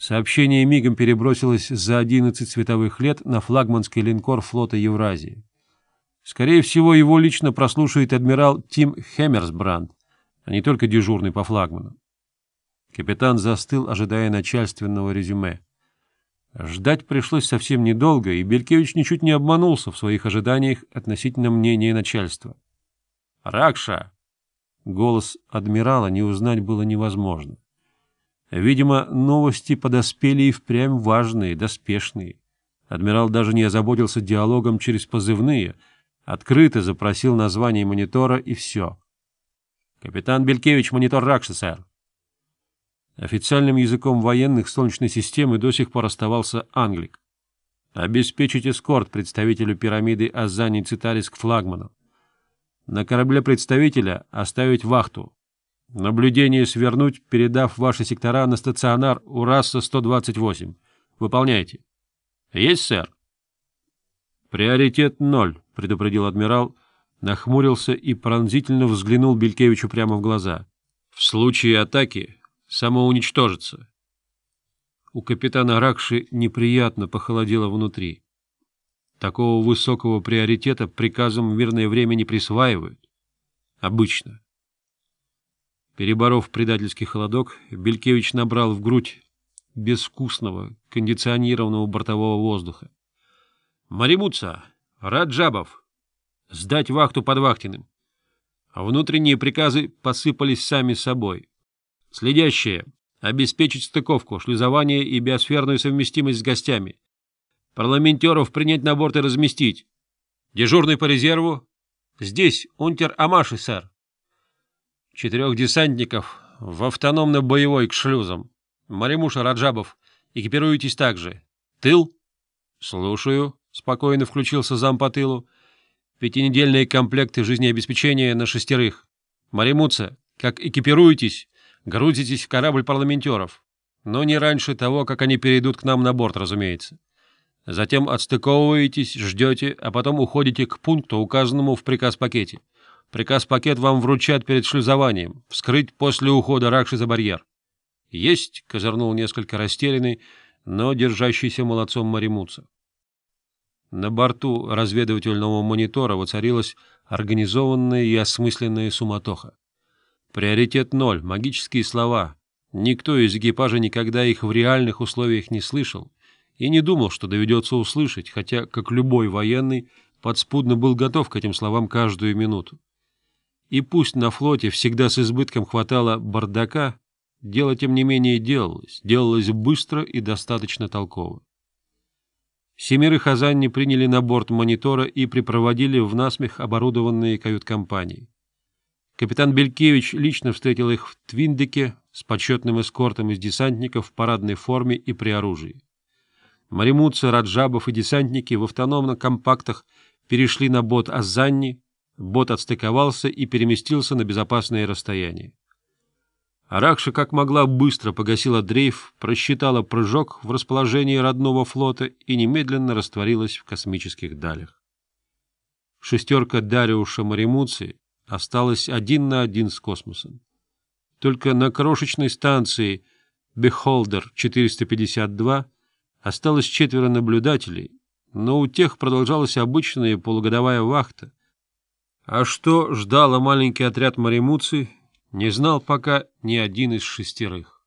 Сообщение мигом перебросилось за 11 световых лет на флагманский линкор флота Евразии. Скорее всего, его лично прослушает адмирал Тим Хеммерсбранд, а не только дежурный по флагману. Капитан застыл, ожидая начальственного резюме. Ждать пришлось совсем недолго, и Белькевич ничуть не обманулся в своих ожиданиях относительно мнения начальства. «Ракша!» Голос адмирала не узнать было невозможно. Видимо, новости подоспели и впрямь важные, доспешные. Адмирал даже не озаботился диалогом через позывные, открыто запросил название монитора и все. «Капитан Белькевич, монитор Ракши, сэр!» Официальным языком военных Солнечной системы до сих пор оставался Англик. «Обеспечить эскорт представителю пирамиды Азани Цитарис к флагману. На корабле представителя оставить вахту. Наблюдение свернуть, передав ваши сектора на стационар УРАСа-128. Выполняйте. Есть, сэр? Приоритет ноль, предупредил адмирал, нахмурился и пронзительно взглянул Белькевичу прямо в глаза. В случае атаки самоуничтожится. У капитана Ракши неприятно похолодело внутри. Такого высокого приоритета приказом в мирное время не присваивают. Обычно. Переборов предательский холодок, Белькевич набрал в грудь безвкусного, кондиционированного бортового воздуха. — Маримутса! Раджабов! Сдать вахту под Вахтиным! А внутренние приказы посыпались сами собой. Следящие — обеспечить стыковку, шлюзование и биосферную совместимость с гостями. Парламентеров принять на борт и разместить. Дежурный по резерву — здесь унтер Амаши, сэр четырех десантников в автономно-боевой к шлюзам. Маримуша Раджабов, экипируйтесь так же. Тыл? Слушаю. Спокойно включился зам по тылу. Пятинедельные комплекты жизнеобеспечения на шестерых. Маримуца, как экипируетесь, грузитесь в корабль парламентеров. Но не раньше того, как они перейдут к нам на борт, разумеется. Затем отстыковываетесь, ждете, а потом уходите к пункту, указанному в приказ пакете. Приказ пакет вам вручат перед шлюзованием. Вскрыть после ухода Ракши за барьер. — Есть, — козырнул несколько растерянный, но держащийся молодцом Маримуца. На борту разведывательного монитора воцарилась организованная и осмысленная суматоха. Приоритет ноль, магические слова. Никто из экипажа никогда их в реальных условиях не слышал и не думал, что доведется услышать, хотя, как любой военный, подспудно был готов к этим словам каждую минуту. И пусть на флоте всегда с избытком хватало бардака, дело, тем не менее, делалось, делалось быстро и достаточно толково. Семерых Азанни приняли на борт монитора и припроводили в насмех оборудованные кают-компании. Капитан Белькевич лично встретил их в Твиндеке с почетным эскортом из десантников в парадной форме и при оружии. Маримутцы, Раджабов и десантники в автономно компактах перешли на бот Азанни, Бот отстыковался и переместился на безопасное расстояние. Аракша как могла быстро погасила дрейф, просчитала прыжок в расположении родного флота и немедленно растворилась в космических далях. Шестерка Дариуша Маримуци осталась один на один с космосом. Только на крошечной станции «Бехолдер-452» осталось четверо наблюдателей, но у тех продолжалась обычная полугодовая вахта, а что ждало маленький отряд маремуций, не знал пока ни один из шестерых.